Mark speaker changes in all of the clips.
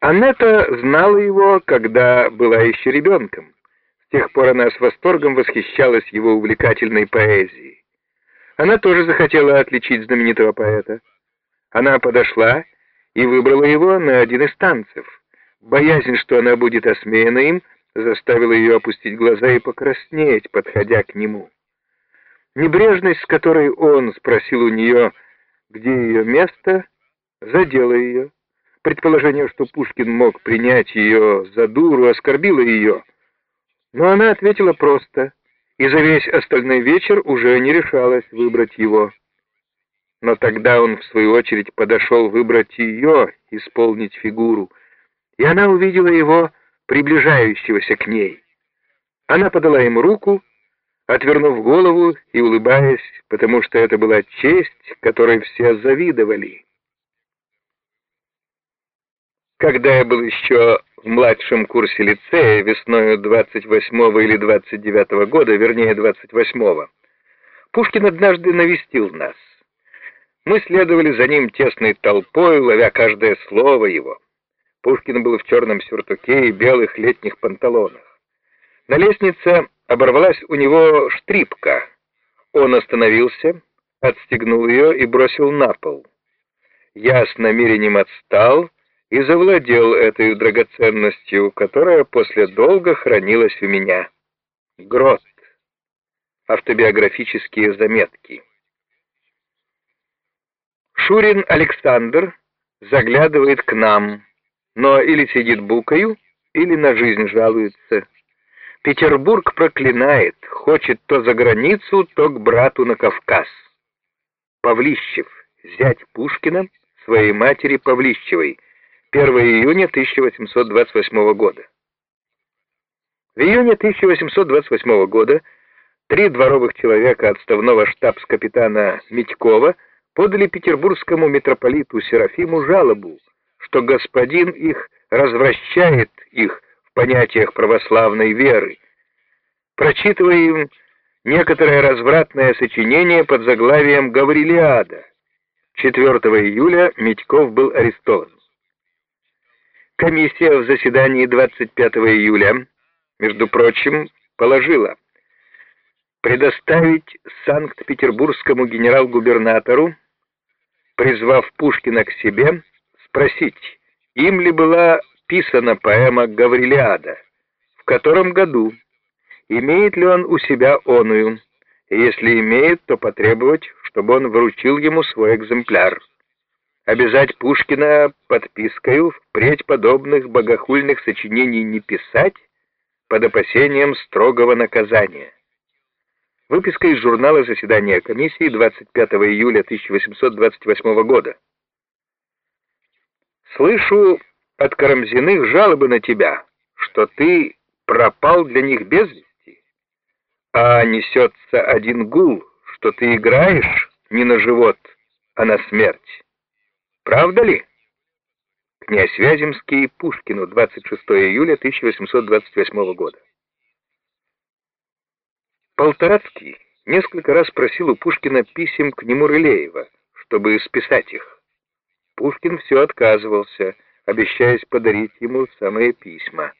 Speaker 1: Аннета знала его, когда была еще ребенком. С тех пор она с восторгом восхищалась его увлекательной поэзией. Она тоже захотела отличить знаменитого поэта. Она подошла и выбрала его на один из танцев. Боязнь, что она будет осмеяна им, заставила ее опустить глаза и покраснеть, подходя к нему. Небрежность, с которой он спросил у нее, где ее место, задела ее. Предположение, что Пушкин мог принять ее за дуру, оскорбило ее. Но она ответила просто, и за весь остальной вечер уже не решалась выбрать его. Но тогда он, в свою очередь, подошел выбрать ее, исполнить фигуру, и она увидела его, приближающегося к ней. Она подала ему руку, отвернув голову и улыбаясь, потому что это была честь, которой все завидовали. Когда я был еще в младшем курсе лицея весною 28 или 29 года, вернее 28-го, Пушкин однажды навестил нас. Мы следовали за ним тесной толпой, ловя каждое слово его. Пушкин был в черном сюртуке и белых летних панталонах. На лестнице оборвалась у него штрипка. Он остановился, отстегнул ее и бросил на пол. Я с намерением отстал и завладел этой драгоценностью, которая после долга хранилась у меня. Грот. Автобиографические заметки. Шурин Александр заглядывает к нам, но или сидит букою, или на жизнь жалуется. Петербург проклинает, хочет то за границу, то к брату на Кавказ. Павлищев, зять Пушкина, своей матери Павлищевой, 1 июня 1828 года. В июне 1828 года три дворовых человека отставного штабс-капитана Митькова подали петербургскому митрополиту Серафиму жалобу, что господин их развращает их в понятиях православной веры, прочитывая им некоторое развратное сочинение под заглавием «Гаврилиада». 4 июля Митьков был арестован. Комиссия в заседании 25 июля, между прочим, положила предоставить Санкт-Петербургскому генерал-губернатору, призвав Пушкина к себе, спросить, им ли была писана поэма «Гаврилиада», в котором году, имеет ли он у себя оную, и если имеет, то потребовать, чтобы он вручил ему свой экземпляр обязать Пушкина подпискою впредь подобных богохульных сочинений не писать под опасением строгого наказания. Выписка из журнала заседания комиссии 25 июля 1828 года. Слышу от Карамзиных жалобы на тебя, что ты пропал для них без вести, а несется один гул, что ты играешь не на живот, а на смерть. Правда ли? Князь Вяземский Пушкину, 26 июля 1828 года. Полторацкий несколько раз просил у Пушкина писем к нему Рылеева, чтобы списать их. Пушкин все отказывался, обещаясь подарить ему самые письма.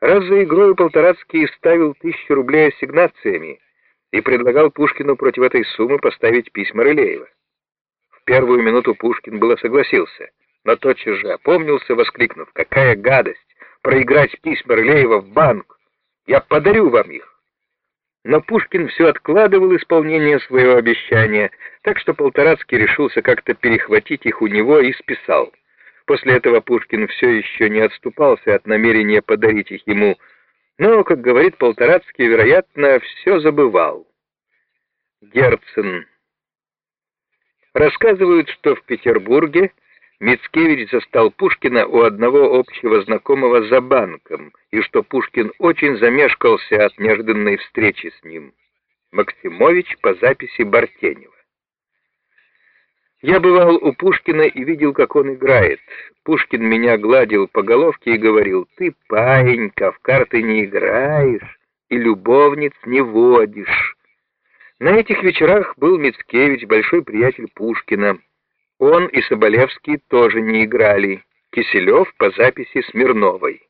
Speaker 1: Раз за игрой Полторацкий ставил тысячу рублей ассигнациями и предлагал Пушкину против этой суммы поставить письма Рылеева первую минуту Пушкин было согласился, но тотчас же опомнился, воскликнув, «Какая гадость! Проиграть письма Рылеева в банк! Я подарю вам их!» Но Пушкин все откладывал исполнение своего обещания, так что Полторацкий решился как-то перехватить их у него и списал. После этого Пушкин все еще не отступался от намерения подарить их ему, но, как говорит Полторацкий, вероятно, все забывал. Герцен Рассказывают, что в Петербурге Мицкевич застал Пушкина у одного общего знакомого за банком, и что Пушкин очень замешкался от неожиданной встречи с ним. Максимович по записи Бартенева. Я бывал у Пушкина и видел, как он играет. Пушкин меня гладил по головке и говорил, «Ты, паинька, в карты не играешь и любовниц не водишь». На этих вечерах был Мицкевич, большой приятель Пушкина. Он и Соболевский тоже не играли. Киселев по записи Смирновой.